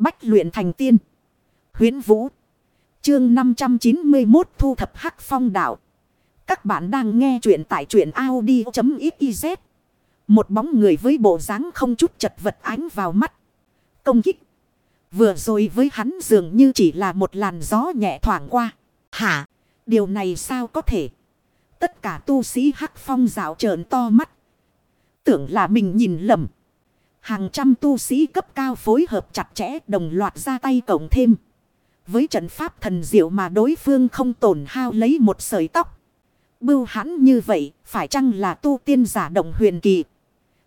Bách luyện thành tiên. Huyến Vũ. Chương 591 Thu thập Hắc Phong đạo. Các bạn đang nghe truyện tại truyện Audi.xyz. Một bóng người với bộ dáng không chút chật vật ánh vào mắt. Công kích. Vừa rồi với hắn dường như chỉ là một làn gió nhẹ thoảng qua. Hả? Điều này sao có thể? Tất cả tu sĩ Hắc Phong dạo trợn to mắt. Tưởng là mình nhìn lầm. Hàng trăm tu sĩ cấp cao phối hợp chặt chẽ đồng loạt ra tay cộng thêm. Với trận pháp thần diệu mà đối phương không tổn hao lấy một sợi tóc. Bưu hắn như vậy, phải chăng là tu tiên giả động huyền kỳ?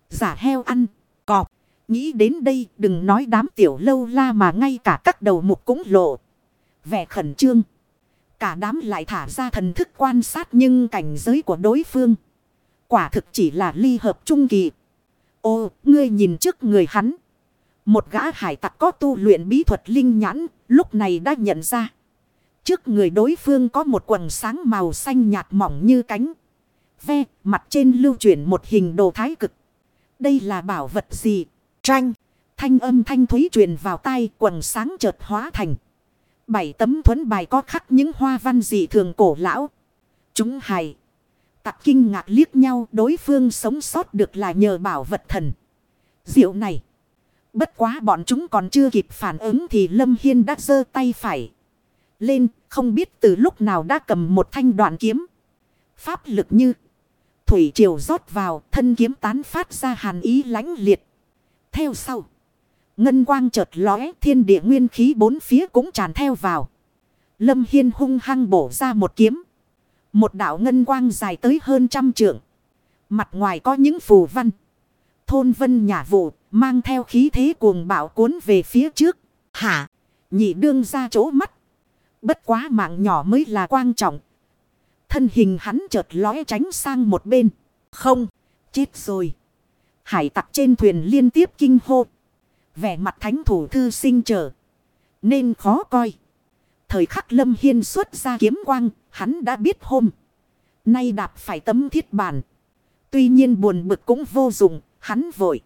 Giả heo ăn, cọp. Nghĩ đến đây đừng nói đám tiểu lâu la mà ngay cả các đầu mục cũng lộ. Vẻ khẩn trương. Cả đám lại thả ra thần thức quan sát nhưng cảnh giới của đối phương. Quả thực chỉ là ly hợp trung kỳ. Ô, ngươi nhìn trước người hắn. Một gã hải tặc có tu luyện bí thuật linh nhãn, lúc này đã nhận ra. Trước người đối phương có một quần sáng màu xanh nhạt mỏng như cánh. Ve, mặt trên lưu chuyển một hình đồ thái cực. Đây là bảo vật gì? Tranh. Thanh âm thanh thúy truyền vào tai quần sáng chợt hóa thành. Bảy tấm thuấn bài có khắc những hoa văn dị thường cổ lão. Chúng hài. Tặc kinh ngạc liếc nhau, đối phương sống sót được là nhờ bảo vật thần. Diệu này. Bất quá bọn chúng còn chưa kịp phản ứng thì Lâm Hiên đã giơ tay phải. Lên, không biết từ lúc nào đã cầm một thanh đoạn kiếm. Pháp lực như. Thủy triều rót vào, thân kiếm tán phát ra hàn ý lãnh liệt. Theo sau. Ngân quang chợt lóe, thiên địa nguyên khí bốn phía cũng tràn theo vào. Lâm Hiên hung hăng bổ ra một kiếm. Một đạo ngân quang dài tới hơn trăm trượng. Mặt ngoài có những phù văn. Thôn vân nhả vụ mang theo khí thế cuồng bạo cuốn về phía trước. Hả? Nhị đương ra chỗ mắt. Bất quá mạng nhỏ mới là quan trọng. Thân hình hắn chợt lóe tránh sang một bên. Không, chết rồi. Hải tặc trên thuyền liên tiếp kinh hô. Vẻ mặt thánh thủ thư sinh trở. Nên khó coi. Thời khắc lâm hiên xuất ra kiếm quang. Hắn đã biết hôm. Nay đạp phải tấm thiết bàn Tuy nhiên buồn bực cũng vô dụng. Hắn vội.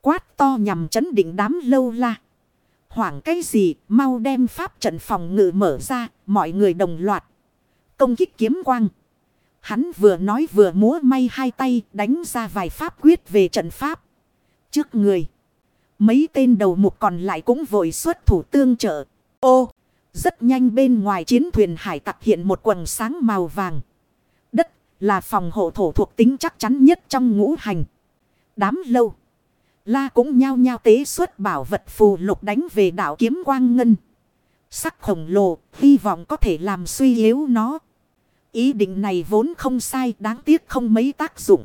Quát to nhằm chấn định đám lâu la. Hoảng cái gì, mau đem pháp trận phòng ngự mở ra. Mọi người đồng loạt. Công kích kiếm quang. Hắn vừa nói vừa múa may hai tay, đánh ra vài pháp quyết về trận pháp. Trước người. Mấy tên đầu mục còn lại cũng vội xuất thủ tương trợ. Ô! Rất nhanh bên ngoài chiến thuyền hải tặc hiện một quần sáng màu vàng. Đất là phòng hộ thổ thuộc tính chắc chắn nhất trong ngũ hành. Đám lâu. La cũng nhao nhao tế xuất bảo vật phù lục đánh về đảo kiếm quang ngân. Sắc khổng lồ, hy vọng có thể làm suy yếu nó. Ý định này vốn không sai, đáng tiếc không mấy tác dụng.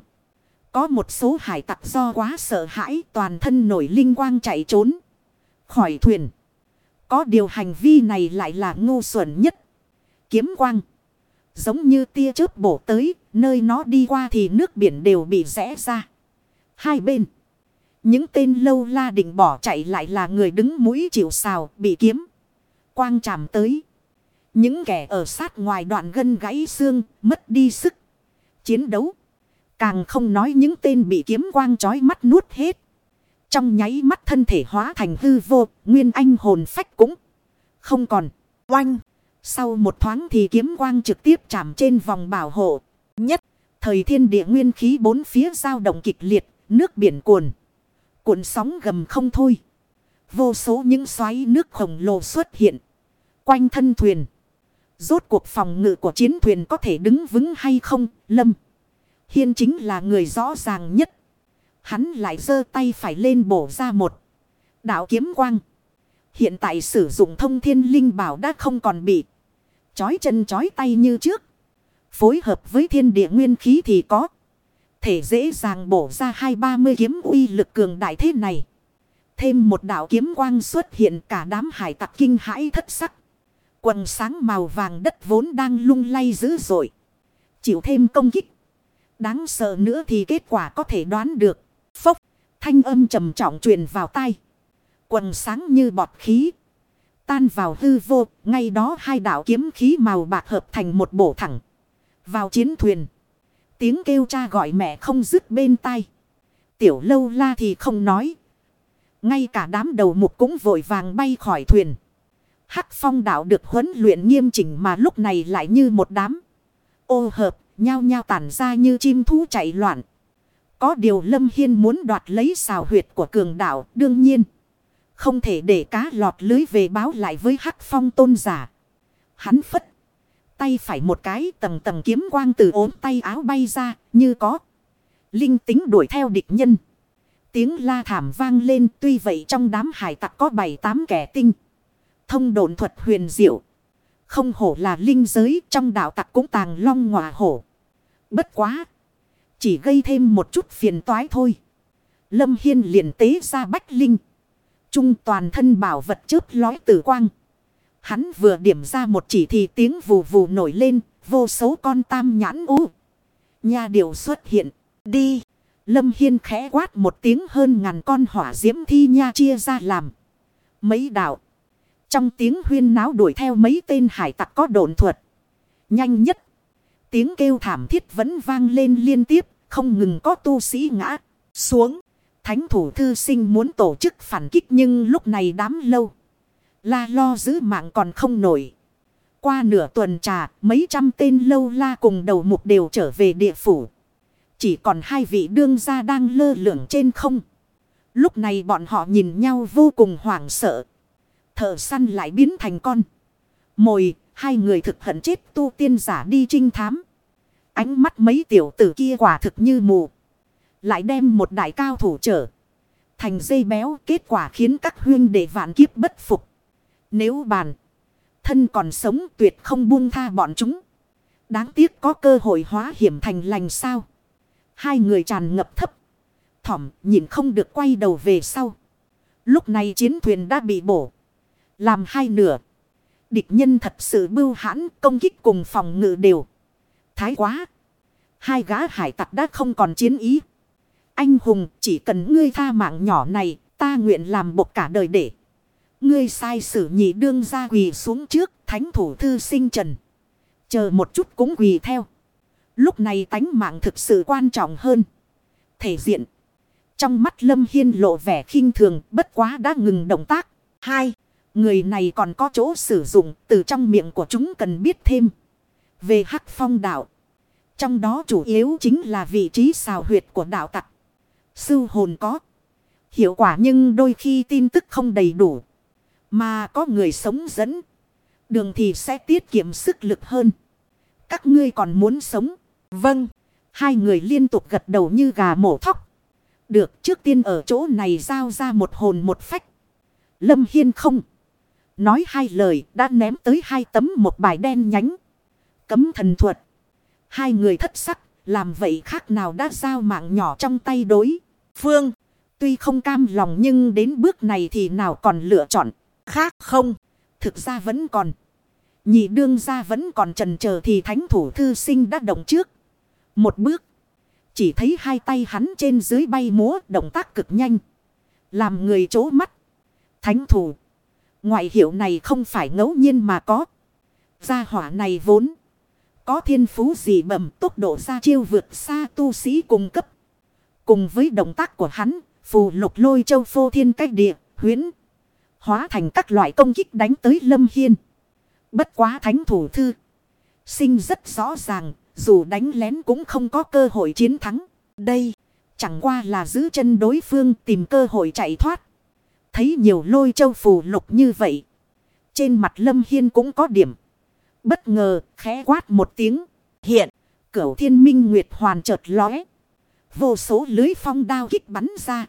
Có một số hải tặc do quá sợ hãi toàn thân nổi linh quang chạy trốn. Khỏi thuyền. Có điều hành vi này lại là ngu xuẩn nhất. Kiếm quang. Giống như tia chớp bổ tới, nơi nó đi qua thì nước biển đều bị rẽ ra. Hai bên. Những tên lâu la định bỏ chạy lại là người đứng mũi chịu sào, bị kiếm. Quang chạm tới. Những kẻ ở sát ngoài đoạn gân gãy xương, mất đi sức. Chiến đấu. Càng không nói những tên bị kiếm quang chói mắt nuốt hết. Trong nháy mắt thân thể hóa thành hư vô, nguyên anh hồn phách cũng không còn. Oanh! Sau một thoáng thì kiếm quang trực tiếp chạm trên vòng bảo hộ. Nhất, thời thiên địa nguyên khí bốn phía dao động kịch liệt, nước biển cuồn. Cuộn sóng gầm không thôi. Vô số những xoáy nước khổng lồ xuất hiện. Quanh thân thuyền. Rốt cuộc phòng ngự của chiến thuyền có thể đứng vững hay không, lâm. Hiên chính là người rõ ràng nhất. Hắn lại giơ tay phải lên bổ ra một. Đạo kiếm quang. Hiện tại sử dụng thông thiên linh bảo đã không còn bị. Chói chân chói tay như trước. Phối hợp với thiên địa nguyên khí thì có. Thể dễ dàng bổ ra hai ba mươi kiếm uy lực cường đại thế này. Thêm một đạo kiếm quang xuất hiện cả đám hải tặc kinh hãi thất sắc. Quần sáng màu vàng đất vốn đang lung lay dữ dội. Chịu thêm công kích. Đáng sợ nữa thì kết quả có thể đoán được. Phốc, thanh âm trầm trọng truyền vào tai. Quần sáng như bọt khí. Tan vào hư vô, ngay đó hai đạo kiếm khí màu bạc hợp thành một bổ thẳng. Vào chiến thuyền. Tiếng kêu cha gọi mẹ không dứt bên tai. Tiểu lâu la thì không nói. Ngay cả đám đầu mục cũng vội vàng bay khỏi thuyền. Hắc phong đạo được huấn luyện nghiêm chỉnh mà lúc này lại như một đám. Ô hợp, nhao nhao tản ra như chim thú chạy loạn. Có điều Lâm Hiên muốn đoạt lấy xào huyệt của cường đạo, đương nhiên. Không thể để cá lọt lưới về báo lại với hắc phong tôn giả. Hắn phất. Tay phải một cái tầng tầng kiếm quang từ ốm tay áo bay ra, như có. Linh tính đuổi theo địch nhân. Tiếng la thảm vang lên, tuy vậy trong đám hải tặc có bảy tám kẻ tinh. Thông độn thuật huyền diệu. Không hổ là linh giới, trong đạo tặc cũng tàng long ngọa hổ. Bất quá. Chỉ gây thêm một chút phiền toái thôi. Lâm Hiên liền tế ra bách linh. Trung toàn thân bảo vật chớp lói tử quang. Hắn vừa điểm ra một chỉ thì tiếng vù vù nổi lên. Vô số con tam nhãn u. Nhà điều xuất hiện. Đi. Lâm Hiên khẽ quát một tiếng hơn ngàn con hỏa diễm thi nha chia ra làm. Mấy đạo. Trong tiếng huyên náo đuổi theo mấy tên hải tặc có độn thuật. Nhanh nhất. Tiếng kêu thảm thiết vẫn vang lên liên tiếp. Không ngừng có tu sĩ ngã xuống. Thánh thủ thư sinh muốn tổ chức phản kích nhưng lúc này đám lâu. La lo giữ mạng còn không nổi. Qua nửa tuần trà, mấy trăm tên lâu la cùng đầu mục đều trở về địa phủ. Chỉ còn hai vị đương gia đang lơ lửng trên không. Lúc này bọn họ nhìn nhau vô cùng hoảng sợ. Thợ săn lại biến thành con. Mồi, hai người thực hận chết tu tiên giả đi trinh thám. Ánh mắt mấy tiểu tử kia quả thực như mù. Lại đem một đại cao thủ trở. Thành dây béo, kết quả khiến các huyên đệ vạn kiếp bất phục. Nếu bàn. Thân còn sống tuyệt không buông tha bọn chúng. Đáng tiếc có cơ hội hóa hiểm thành lành sao. Hai người tràn ngập thấp. Thỏm, nhìn không được quay đầu về sau. Lúc này chiến thuyền đã bị bổ. Làm hai nửa. Địch nhân thật sự bưu hãn, công kích cùng phòng ngự đều. Thái quá. Hai gã hải tặc đã không còn chiến ý. Anh hùng, chỉ cần ngươi tha mạng nhỏ này. Ta nguyện làm bộc cả đời để. Ngươi sai sử nhị đương ra quỳ xuống trước. Thánh thủ thư sinh trần. Chờ một chút cũng quỳ theo. Lúc này tánh mạng thực sự quan trọng hơn. Thể diện. Trong mắt Lâm Hiên lộ vẻ khinh thường, bất quá đã ngừng động tác. Hai. Người này còn có chỗ sử dụng, từ trong miệng của chúng cần biết thêm. Về hắc phong đạo. Trong đó chủ yếu chính là vị trí xào huyệt của đạo tặc. Sư hồn có. Hiệu quả nhưng đôi khi tin tức không đầy đủ. Mà có người sống dẫn. Đường thì sẽ tiết kiệm sức lực hơn. Các ngươi còn muốn sống. Vâng. Hai người liên tục gật đầu như gà mổ thóc. Được trước tiên ở chỗ này giao ra một hồn một phách. Lâm Hiên không. Nói hai lời đã ném tới hai tấm một bài đen nhánh. Cấm thần thuật. Hai người thất sắc. Làm vậy khác nào đã giao mạng nhỏ trong tay đối. Phương. Tuy không cam lòng nhưng đến bước này thì nào còn lựa chọn. Khác không. Thực ra vẫn còn. Nhị đương ra vẫn còn trần chờ thì thánh thủ thư sinh đã động trước. Một bước. Chỉ thấy hai tay hắn trên dưới bay múa động tác cực nhanh. Làm người chố mắt. Thánh thủ. Ngoại hiệu này không phải ngẫu nhiên mà có. Gia hỏa này vốn. Có thiên phú gì bẩm tốc độ ra chiêu vượt xa tu sĩ cùng cấp. Cùng với động tác của hắn. Phù lục lôi châu phô thiên cách địa. Huyến. Hóa thành các loại công kích đánh tới lâm hiên. Bất quá thánh thủ thư. Sinh rất rõ ràng, dù đánh lén cũng không có cơ hội chiến thắng. Đây, chẳng qua là giữ chân đối phương tìm cơ hội chạy thoát. Thấy nhiều lôi châu phù lục như vậy. Trên mặt Lâm Hiên cũng có điểm. Bất ngờ khẽ quát một tiếng. Hiện cửu thiên minh nguyệt hoàn chợt lóe. Vô số lưới phong đao kích bắn ra.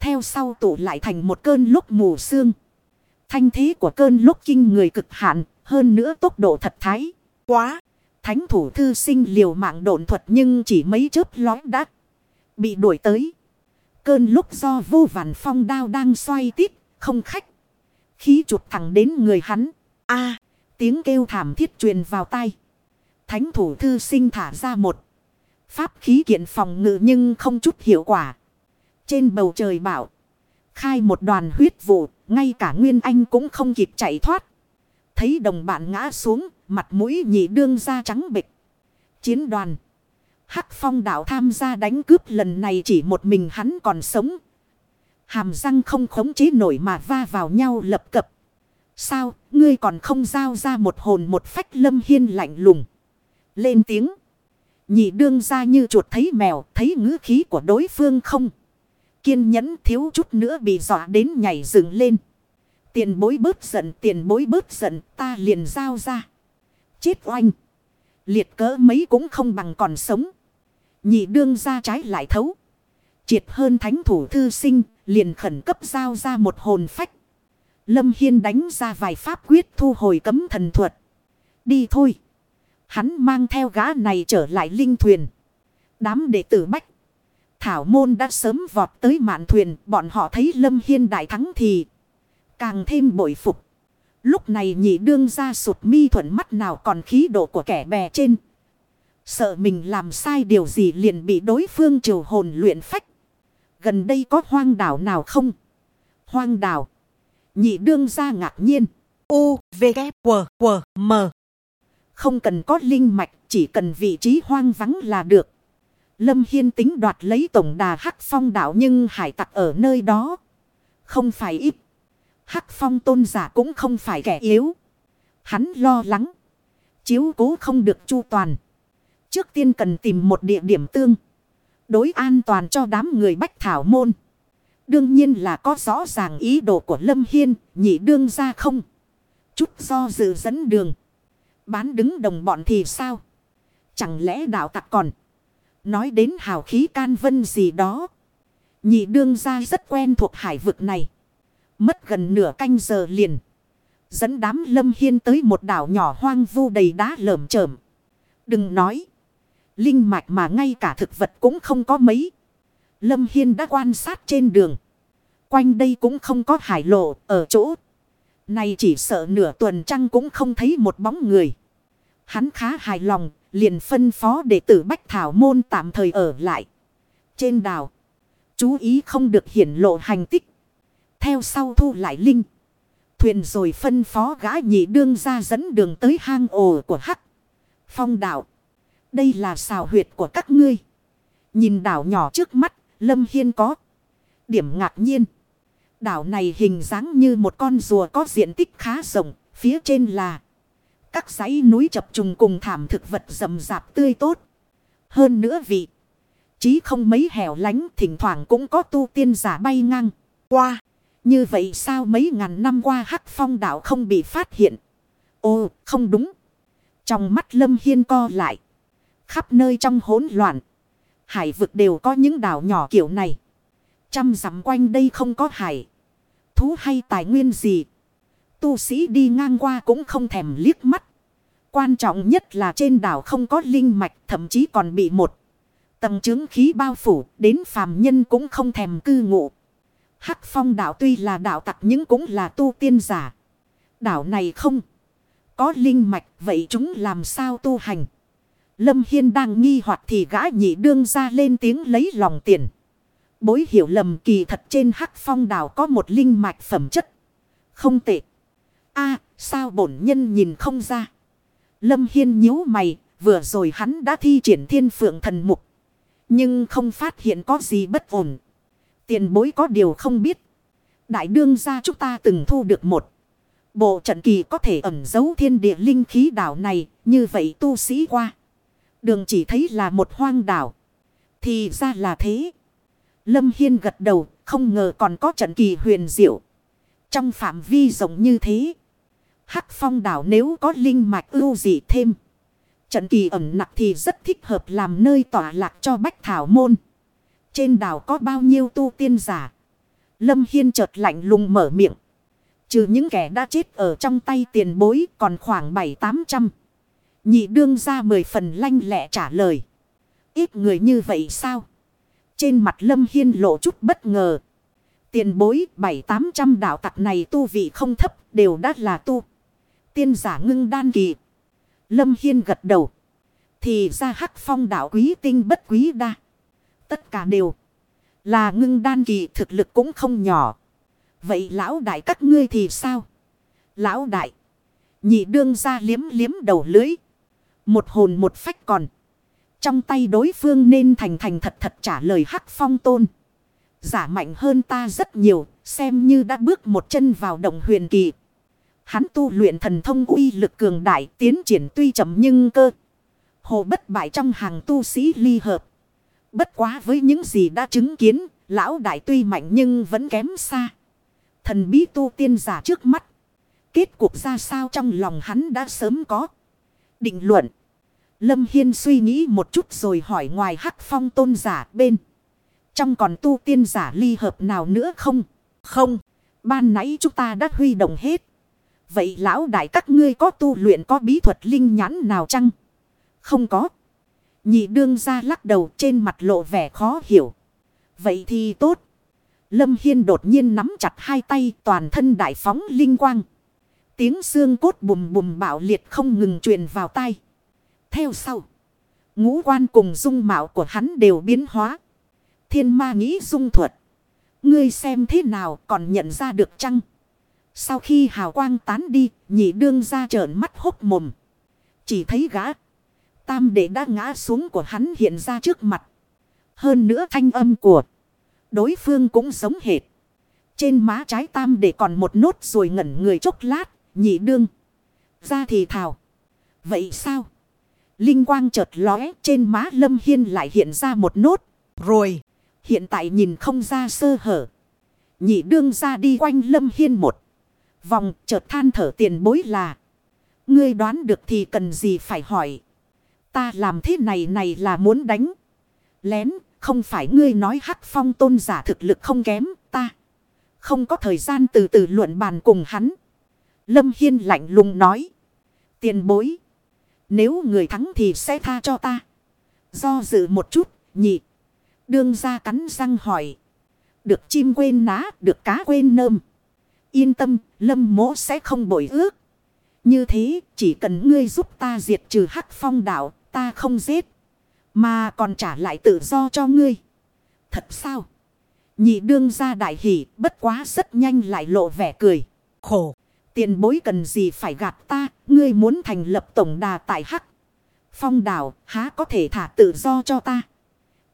Theo sau tụ lại thành một cơn lúc mù sương. Thanh thế của cơn lúc kinh người cực hạn. Hơn nữa tốc độ thật thái. Quá. Thánh thủ thư sinh liều mạng độn thuật nhưng chỉ mấy chớp lói đã bị đuổi tới. Cơn lúc do vô vàn phong đao đang xoay tít, không khách. Khí chụp thẳng đến người hắn. a tiếng kêu thảm thiết truyền vào tai. Thánh thủ thư sinh thả ra một. Pháp khí kiện phòng ngự nhưng không chút hiệu quả. Trên bầu trời bảo. Khai một đoàn huyết vụ, ngay cả Nguyên Anh cũng không kịp chạy thoát. Thấy đồng bạn ngã xuống, mặt mũi nhị đương ra trắng bịch. Chiến đoàn. Hắc phong đạo tham gia đánh cướp lần này chỉ một mình hắn còn sống. Hàm răng không khống chế nổi mà va vào nhau lập cập. Sao, ngươi còn không giao ra một hồn một phách lâm hiên lạnh lùng. Lên tiếng. Nhị đương ra như chuột thấy mèo, thấy ngữ khí của đối phương không. Kiên nhẫn thiếu chút nữa bị dọa đến nhảy dựng lên. Tiền bối bớt giận, tiền bối bớt giận, ta liền giao ra. Chết oanh. Liệt cỡ mấy cũng không bằng còn sống. Nhị đương ra trái lại thấu. Triệt hơn thánh thủ thư sinh, liền khẩn cấp giao ra một hồn phách. Lâm Hiên đánh ra vài pháp quyết thu hồi cấm thần thuật. Đi thôi. Hắn mang theo gã này trở lại linh thuyền. Đám đệ tử Bách. Thảo môn đã sớm vọt tới mạn thuyền. Bọn họ thấy Lâm Hiên đại thắng thì càng thêm bội phục. Lúc này nhị đương ra sụt mi thuận mắt nào còn khí độ của kẻ bè trên. Sợ mình làm sai điều gì liền bị đối phương triều hồn luyện phách. Gần đây có hoang đảo nào không? Hoang đảo. Nhị đương ra ngạc nhiên. U, V, K, W, W, M. Không cần có linh mạch, chỉ cần vị trí hoang vắng là được. Lâm Hiên tính đoạt lấy tổng đà Hắc Phong đảo nhưng hải tặc ở nơi đó. Không phải ít. Hắc Phong tôn giả cũng không phải kẻ yếu. Hắn lo lắng. Chiếu cố không được chu toàn. Trước tiên cần tìm một địa điểm tương. Đối an toàn cho đám người bách thảo môn. Đương nhiên là có rõ ràng ý đồ của Lâm Hiên, nhị đương ra không. Chút do dự dẫn đường. Bán đứng đồng bọn thì sao? Chẳng lẽ đạo tặc còn. Nói đến hào khí can vân gì đó. Nhị đương ra rất quen thuộc hải vực này. Mất gần nửa canh giờ liền. Dẫn đám lâm hiên tới một đảo nhỏ hoang vu đầy đá lởm chởm. Đừng nói. Linh mạch mà ngay cả thực vật cũng không có mấy. Lâm Hiên đã quan sát trên đường. Quanh đây cũng không có hải lộ ở chỗ. Này chỉ sợ nửa tuần trăng cũng không thấy một bóng người. Hắn khá hài lòng, liền phân phó đệ tử Bách Thảo Môn tạm thời ở lại. Trên đảo, chú ý không được hiển lộ hành tích. Theo sau thu lại linh. Thuyền rồi phân phó gã nhị đương ra dẫn đường tới hang ổ của Hắc. Phong đảo. Đây là xào huyệt của các ngươi. Nhìn đảo nhỏ trước mắt, Lâm Hiên có. Điểm ngạc nhiên. Đảo này hình dáng như một con rùa có diện tích khá rộng, phía trên là các dãy núi chập trùng cùng thảm thực vật rậm rạp tươi tốt. Hơn nữa vị, chí không mấy hẻo lánh thỉnh thoảng cũng có tu tiên giả bay ngang qua. Như vậy sao mấy ngàn năm qua hắc phong đảo không bị phát hiện? Ồ, không đúng. Trong mắt Lâm Hiên co lại. Khắp nơi trong hỗn loạn. Hải vực đều có những đảo nhỏ kiểu này. Trăm dặm quanh đây không có hải. Thú hay tài nguyên gì. Tu sĩ đi ngang qua cũng không thèm liếc mắt. Quan trọng nhất là trên đảo không có linh mạch, thậm chí còn bị một. Tầng chứng khí bao phủ, đến phàm nhân cũng không thèm cư ngụ. Hắc phong đảo tuy là đảo tặc nhưng cũng là tu tiên giả. Đảo này không có linh mạch, vậy chúng làm sao tu hành. Lâm Hiên đang nghi hoặc thì gã nhị đương ra lên tiếng lấy lòng tiền. Bối hiểu lầm kỳ thật trên hắc phong đảo có một linh mạch phẩm chất. Không tệ. a sao bổn nhân nhìn không ra. Lâm Hiên nhíu mày, vừa rồi hắn đã thi triển thiên phượng thần mục. Nhưng không phát hiện có gì bất ổn. Tiền bối có điều không biết. Đại đương gia chúng ta từng thu được một. Bộ trận kỳ có thể ẩn giấu thiên địa linh khí đảo này, như vậy tu sĩ qua. Đường chỉ thấy là một hoang đảo. Thì ra là thế. Lâm Hiên gật đầu, không ngờ còn có trận kỳ huyền diệu. Trong phạm vi rộng như thế. Hắc phong đảo nếu có linh mạch ưu dị thêm. Trận kỳ ẩm nặng thì rất thích hợp làm nơi tỏa lạc cho bách thảo môn. Trên đảo có bao nhiêu tu tiên giả. Lâm Hiên chợt lạnh lùng mở miệng. Trừ những kẻ đã chết ở trong tay tiền bối còn khoảng bảy tám trăm. Nhị đương ra mười phần lanh lẹ trả lời. Ít người như vậy sao? Trên mặt Lâm Hiên lộ chút bất ngờ. Tiền bối, bảy tám trăm đạo tặc này tu vị không thấp, đều đã là tu. Tiên giả ngưng đan kỳ. Lâm Hiên gật đầu. Thì ra hắc phong đạo quý tinh bất quý đa. Tất cả đều là ngưng đan kỳ, thực lực cũng không nhỏ. Vậy lão đại các ngươi thì sao? Lão đại. Nhị đương ra liếm liếm đầu lưới. Một hồn một phách còn. Trong tay đối phương nên thành thành thật thật trả lời hắc phong tôn. Giả mạnh hơn ta rất nhiều, xem như đã bước một chân vào động huyền kỳ. Hắn tu luyện thần thông uy lực cường đại tiến triển tuy chậm nhưng cơ. Hồ bất bại trong hàng tu sĩ ly hợp. Bất quá với những gì đã chứng kiến, lão đại tuy mạnh nhưng vẫn kém xa. Thần bí tu tiên giả trước mắt. Kết cuộc ra sao trong lòng hắn đã sớm có. Định luận. Lâm Hiên suy nghĩ một chút rồi hỏi ngoài hắc phong tôn giả bên. Trong còn tu tiên giả ly hợp nào nữa không? Không. Ban nãy chúng ta đã huy động hết. Vậy lão đại các ngươi có tu luyện có bí thuật linh nhãn nào chăng? Không có. Nhị đương ra lắc đầu trên mặt lộ vẻ khó hiểu. Vậy thì tốt. Lâm Hiên đột nhiên nắm chặt hai tay toàn thân đại phóng linh quang. Tiếng xương cốt bùm bùm bạo liệt không ngừng truyền vào tay. Theo sau. Ngũ quan cùng dung mạo của hắn đều biến hóa. Thiên ma nghĩ dung thuật. Ngươi xem thế nào còn nhận ra được chăng? Sau khi hào quang tán đi, nhị đương ra trợn mắt hốc mồm. Chỉ thấy gã. Tam đệ đã ngã xuống của hắn hiện ra trước mặt. Hơn nữa thanh âm của đối phương cũng giống hệt. Trên má trái tam đệ còn một nốt rồi ngẩn người chốc lát, nhị đương. Ra thì thào. Vậy sao? Linh quang chợt lóe trên má lâm hiên lại hiện ra một nốt. Rồi. Hiện tại nhìn không ra sơ hở. Nhị đương ra đi quanh lâm hiên một. Vòng chợt than thở tiền bối là. Ngươi đoán được thì cần gì phải hỏi. Ta làm thế này này là muốn đánh. Lén, không phải ngươi nói hắc phong tôn giả thực lực không kém, ta. Không có thời gian từ từ luận bàn cùng hắn. Lâm Hiên lạnh lùng nói. Tiền bối. Nếu người thắng thì sẽ tha cho ta. Do dự một chút, nhị. Đương ra cắn răng hỏi. Được chim quên ná, được cá quên nơm. Yên tâm, lâm mỗ sẽ không bội ước. Như thế, chỉ cần ngươi giúp ta diệt trừ hắc phong đạo, ta không giết. Mà còn trả lại tự do cho ngươi. Thật sao? Nhị đương ra đại hỷ, bất quá rất nhanh lại lộ vẻ cười. Khổ, tiền bối cần gì phải gạt ta, ngươi muốn thành lập tổng đà tại hắc. Phong đảo, há có thể thả tự do cho ta.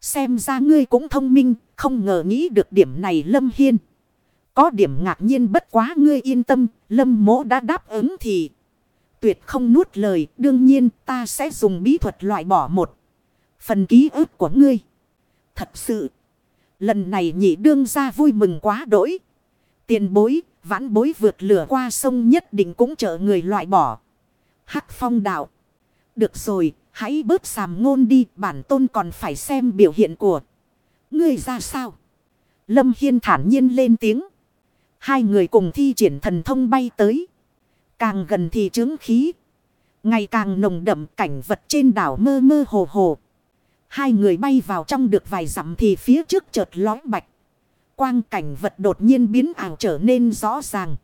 Xem ra ngươi cũng thông minh, không ngờ nghĩ được điểm này Lâm Hiên. Có điểm ngạc nhiên bất quá ngươi yên tâm, Lâm mỗ đã đáp ứng thì tuyệt không nuốt lời, đương nhiên ta sẽ dùng bí thuật loại bỏ một phần ký ức của ngươi. Thật sự, lần này nhị đương ra vui mừng quá đỗi. Tiền bối, vãn bối vượt lửa qua sông nhất định cũng trợ người loại bỏ. Hắc phong đạo. Được rồi, hãy bớt sàm ngôn đi, bản tôn còn phải xem biểu hiện của ngươi ra sao. Lâm Hiên thản nhiên lên tiếng. Hai người cùng thi triển thần thông bay tới. Càng gần thì trướng khí. Ngày càng nồng đậm cảnh vật trên đảo mơ mơ hồ hồ. Hai người bay vào trong được vài dặm thì phía trước chợt lói bạch. Quang cảnh vật đột nhiên biến ảo trở nên rõ ràng.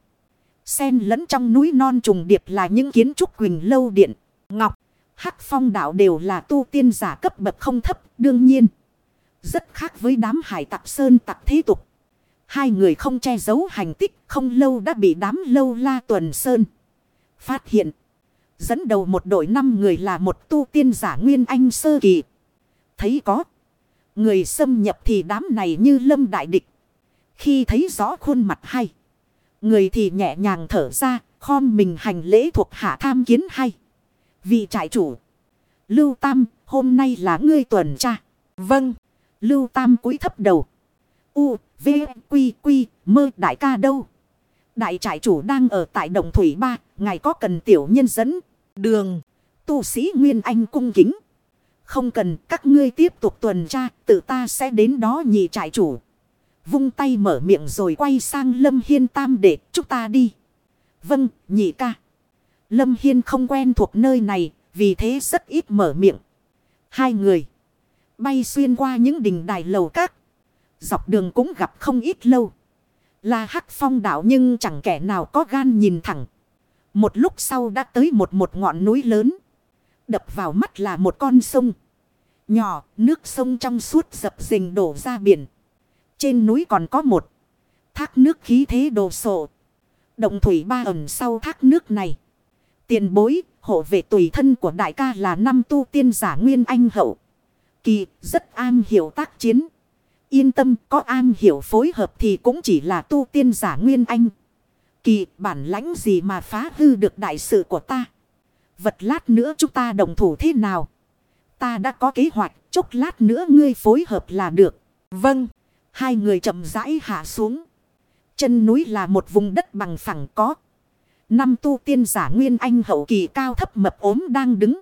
Xen lẫn trong núi non trùng điệp là những kiến trúc quỳnh lâu điện, ngọc. Hắc phong đạo đều là tu tiên giả cấp bậc không thấp đương nhiên. Rất khác với đám hải tặc sơn tặc thế tục. Hai người không che giấu hành tích không lâu đã bị đám lâu la tuần sơn. Phát hiện. Dẫn đầu một đội năm người là một tu tiên giả nguyên anh sơ kỳ. Thấy có. Người xâm nhập thì đám này như lâm đại địch. Khi thấy rõ khuôn mặt hay. Người thì nhẹ nhàng thở ra. Khom mình hành lễ thuộc hạ tham kiến hay. Vị trại chủ. Lưu Tam hôm nay là ngươi tuần tra. Vâng. Lưu Tam cúi thấp đầu. U, V, Quy, Quy, mơ đại ca đâu? Đại trại chủ đang ở tại Đồng Thủy Ba, ngài có cần tiểu nhân dẫn. Đường, tu sĩ Nguyên Anh cung kính. Không cần các ngươi tiếp tục tuần tra, tự ta sẽ đến đó nhị trại chủ. Vung tay mở miệng rồi quay sang Lâm Hiên Tam để chúng ta đi. Vâng, nhị ca. Lâm Hiên không quen thuộc nơi này, vì thế rất ít mở miệng. Hai người bay xuyên qua những đình đài lầu các. Dọc đường cũng gặp không ít lâu. Là hắc phong đảo nhưng chẳng kẻ nào có gan nhìn thẳng. Một lúc sau đã tới một một ngọn núi lớn. Đập vào mắt là một con sông. Nhỏ, nước sông trong suốt dập dình đổ ra biển. Trên núi còn có một thác nước khí thế đồ sộ. Động thủy ba ẩn sau thác nước này. Tiền bối, hộ vệ tùy thân của đại ca là năm tu tiên giả nguyên anh hậu. Kỳ, rất an hiểu tác chiến. Yên tâm có an hiểu phối hợp thì cũng chỉ là tu tiên giả nguyên anh. Kỳ bản lãnh gì mà phá hư được đại sự của ta. Vật lát nữa chúng ta đồng thủ thế nào? Ta đã có kế hoạch, chốc lát nữa ngươi phối hợp là được. Vâng, hai người chậm rãi hạ xuống. Chân núi là một vùng đất bằng phẳng có. Năm tu tiên giả nguyên anh hậu kỳ cao thấp mập ốm đang đứng.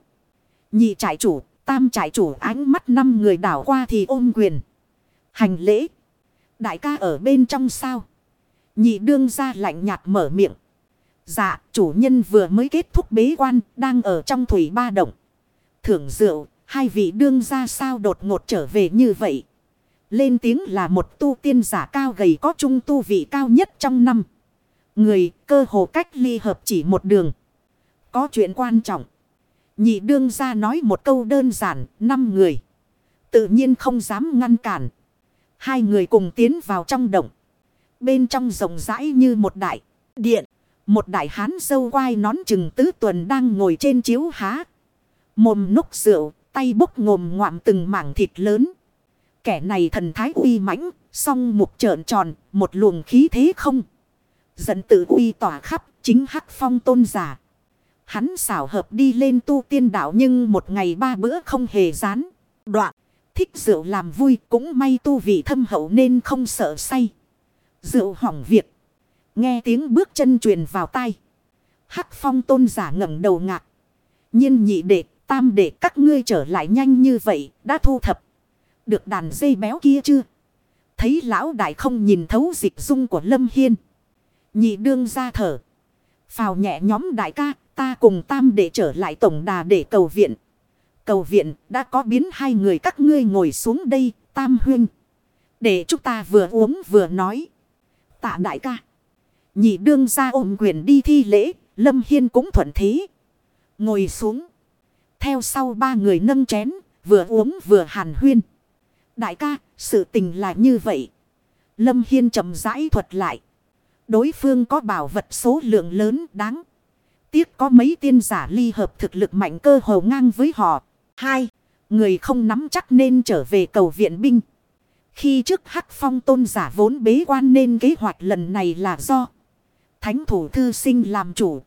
Nhị trại chủ, tam trại chủ ánh mắt năm người đảo qua thì ôm quyền. Hành lễ. Đại ca ở bên trong sao? Nhị đương ra lạnh nhạt mở miệng. Dạ, chủ nhân vừa mới kết thúc bế quan, đang ở trong thủy ba động. Thưởng rượu, hai vị đương ra sao đột ngột trở về như vậy. Lên tiếng là một tu tiên giả cao gầy có trung tu vị cao nhất trong năm. Người cơ hồ cách ly hợp chỉ một đường. Có chuyện quan trọng. Nhị đương ra nói một câu đơn giản, năm người. Tự nhiên không dám ngăn cản. Hai người cùng tiến vào trong động. Bên trong rộng rãi như một đại điện. Một đại hán dâu quai nón chừng tứ tuần đang ngồi trên chiếu há. Mồm núc rượu, tay bốc ngồm ngoạm từng mảng thịt lớn. Kẻ này thần thái uy mãnh, song mục trợn tròn, một luồng khí thế không. Dẫn tự uy tỏa khắp, chính hắc phong tôn giả. Hắn xảo hợp đi lên tu tiên đạo nhưng một ngày ba bữa không hề gián. Đoạn, thích rượu làm vui cũng may tu vị thâm hậu nên không sợ say. Rượu hỏng việc. Nghe tiếng bước chân truyền vào tai. Hắc phong tôn giả ngẩng đầu ngạc. nhiên nhị đệ, tam đệ các ngươi trở lại nhanh như vậy, đã thu thập. Được đàn dây béo kia chưa? Thấy lão đại không nhìn thấu dịch dung của Lâm Hiên. Nhị đương ra thở. Phào nhẹ nhóm đại ca, ta cùng tam để trở lại tổng đà để cầu viện. Cầu viện đã có biến hai người các ngươi ngồi xuống đây, tam huyên. Để chúng ta vừa uống vừa nói. Tạ đại ca. Nhị đương ra ôm quyền đi thi lễ, Lâm Hiên cũng thuận thế. Ngồi xuống. Theo sau ba người nâng chén, vừa uống vừa hàn huyên. Đại ca, sự tình là như vậy. Lâm Hiên chậm rãi thuật lại. Đối phương có bảo vật số lượng lớn đáng. Tiếc có mấy tiên giả ly hợp thực lực mạnh cơ hồ ngang với họ. Hai, người không nắm chắc nên trở về cầu viện binh. Khi trước Hắc Phong tôn giả vốn bế quan nên kế hoạch lần này là do Thánh thủ thư sinh làm chủ.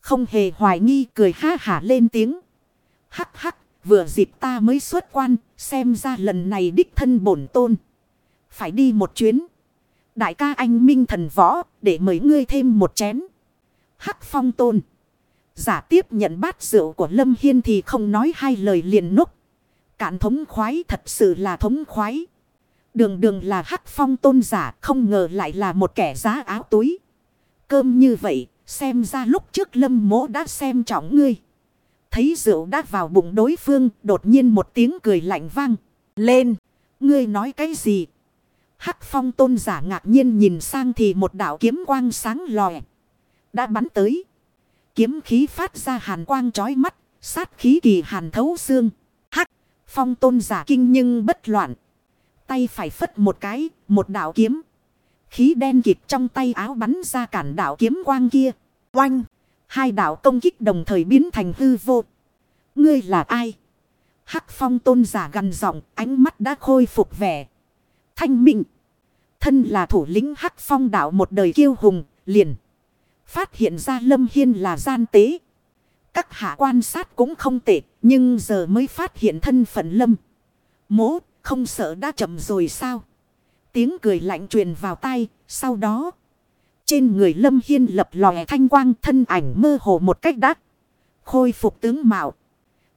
Không hề hoài nghi cười ha hả lên tiếng. Hắc hắc, vừa dịp ta mới xuất quan, xem ra lần này đích thân bổn tôn. Phải đi một chuyến. Đại ca anh minh thần võ, để mời ngươi thêm một chén. Hắc phong tôn. Giả tiếp nhận bát rượu của Lâm Hiên thì không nói hai lời liền núc. Cạn thống khoái thật sự là thống khoái. Đường đường là hắc phong tôn giả không ngờ lại là một kẻ giá áo túi. Cơm như vậy xem ra lúc trước lâm mỗ đã xem trọng ngươi. Thấy rượu đã vào bụng đối phương đột nhiên một tiếng cười lạnh vang. Lên! Ngươi nói cái gì? Hắc phong tôn giả ngạc nhiên nhìn sang thì một đạo kiếm quang sáng lòe. Đã bắn tới. Kiếm khí phát ra hàn quang chói mắt. Sát khí kỳ hàn thấu xương. Hắc phong tôn giả kinh nhưng bất loạn. Tay phải phất một cái, một đạo kiếm. Khí đen kịt trong tay áo bắn ra cản đạo kiếm quang kia. Oanh! Hai đạo công kích đồng thời biến thành hư vô. Ngươi là ai? Hắc phong tôn giả gần giọng, ánh mắt đã khôi phục vẻ. Thanh minh. Thân là thủ lĩnh Hắc phong đạo một đời kiêu hùng, liền. Phát hiện ra Lâm Hiên là gian tế. Các hạ quan sát cũng không tệ, nhưng giờ mới phát hiện thân phận Lâm. Mố, không sợ đã chậm rồi sao? Tiếng cười lạnh truyền vào tay, sau đó. Trên người Lâm Hiên lập lòe thanh quang thân ảnh mơ hồ một cách đắt. Khôi phục tướng mạo.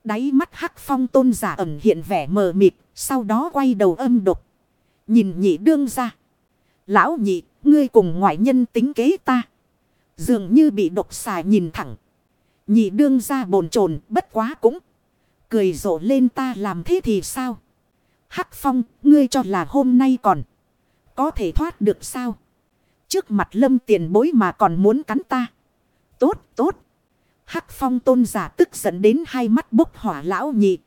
Đáy mắt hắc phong tôn giả ẩn hiện vẻ mờ mịt, sau đó quay đầu âm độc. Nhìn nhị đương ra. Lão nhị, ngươi cùng ngoại nhân tính kế ta. Dường như bị độc xà nhìn thẳng. Nhị đương ra bồn chồn bất quá cũng. Cười rộ lên ta làm thế thì sao? Hắc phong, ngươi cho là hôm nay còn. Có thể thoát được sao? Trước mặt lâm tiền bối mà còn muốn cắn ta. Tốt, tốt. Hắc phong tôn giả tức giận đến hai mắt bốc hỏa lão nhị.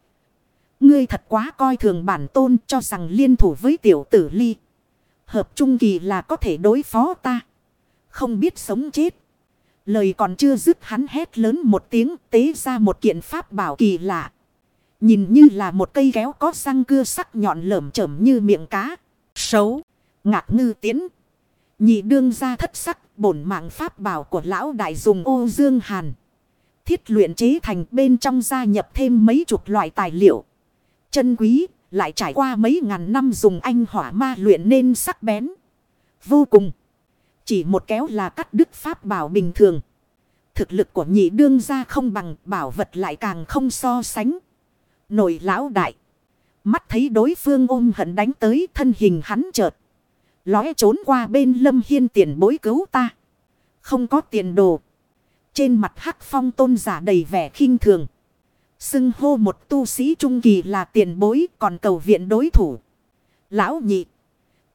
Ngươi thật quá coi thường bản tôn cho rằng liên thủ với tiểu tử ly. Hợp trung kỳ là có thể đối phó ta. Không biết sống chết. Lời còn chưa dứt hắn hét lớn một tiếng tế ra một kiện pháp bảo kỳ lạ. Nhìn như là một cây kéo có răng cưa sắc nhọn lởm chởm như miệng cá. xấu. Ngạc ngư tiến. Nhị đương ra thất sắc, bổn mạng pháp bảo của lão đại dùng ô dương hàn. Thiết luyện chế thành bên trong gia nhập thêm mấy chục loại tài liệu. Chân quý, lại trải qua mấy ngàn năm dùng anh hỏa ma luyện nên sắc bén. Vô cùng. Chỉ một kéo là cắt đứt pháp bảo bình thường. Thực lực của nhị đương gia không bằng, bảo vật lại càng không so sánh. Nổi lão đại. Mắt thấy đối phương ôm hận đánh tới thân hình hắn chợt. Lóe trốn qua bên lâm hiên tiền bối cứu ta. Không có tiền đồ. Trên mặt hắc phong tôn giả đầy vẻ khinh thường. Xưng hô một tu sĩ trung kỳ là tiền bối, còn cầu viện đối thủ. Lão nhị.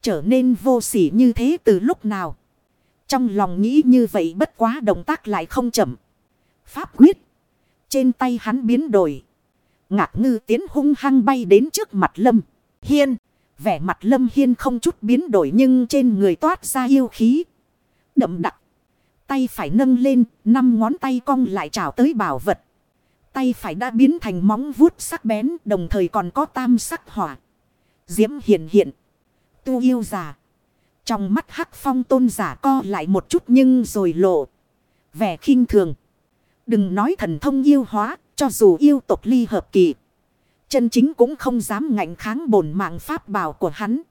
Trở nên vô sỉ như thế từ lúc nào. Trong lòng nghĩ như vậy bất quá động tác lại không chậm. Pháp quyết. Trên tay hắn biến đổi. Ngạc ngư tiến hung hăng bay đến trước mặt lâm. Hiên. Vẻ mặt lâm hiên không chút biến đổi nhưng trên người toát ra yêu khí. Đậm đặc. Tay phải nâng lên, năm ngón tay cong lại trào tới bảo vật. Tay phải đã biến thành móng vuốt sắc bén, đồng thời còn có tam sắc hỏa. Diễm hiện hiện. Tu yêu giả Trong mắt hắc phong tôn giả co lại một chút nhưng rồi lộ. Vẻ khinh thường. Đừng nói thần thông yêu hóa, cho dù yêu tộc ly hợp kỳ. Chân chính cũng không dám ngạnh kháng bổn mạng pháp bảo của hắn.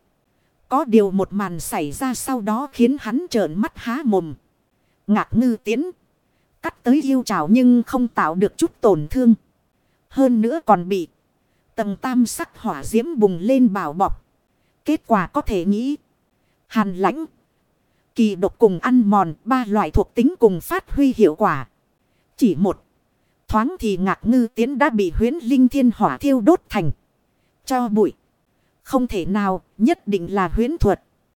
Có điều một màn xảy ra sau đó khiến hắn trợn mắt há mồm. Ngạc ngư tiến. Cắt tới yêu trào nhưng không tạo được chút tổn thương. Hơn nữa còn bị. Tầng tam sắc hỏa diễm bùng lên bảo bọc. Kết quả có thể nghĩ. Hàn lãnh. Kỳ độc cùng ăn mòn. Ba loại thuộc tính cùng phát huy hiệu quả. Chỉ một. Thoáng thì ngạc ngư tiến đã bị huyến linh thiên hỏa thiêu đốt thành. Cho bụi. Không thể nào, nhất định là huyến thuật.